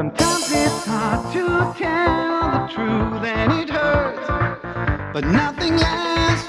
Sometimes it's hard to tell the truth and it hurts, but nothing lasts.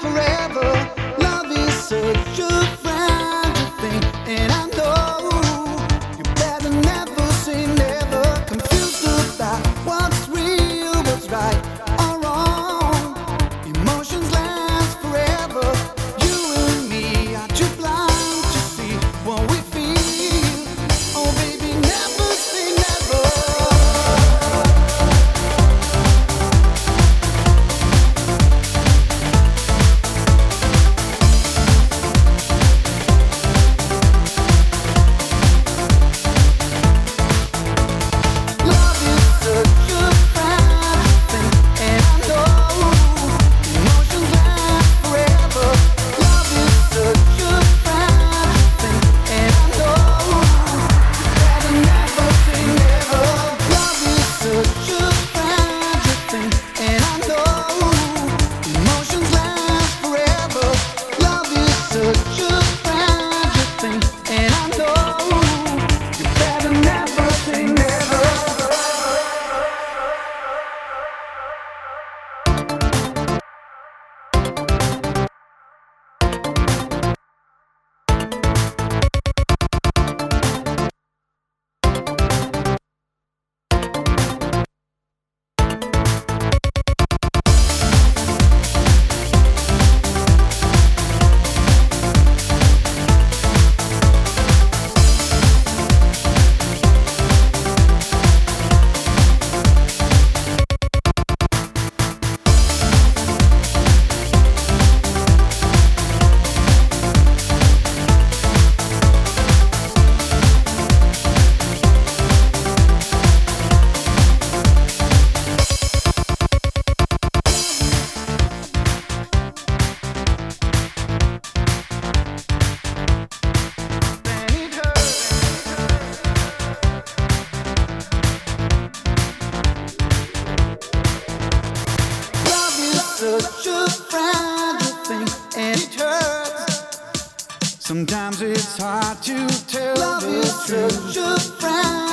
Sometimes it's hard to tell Love the truth.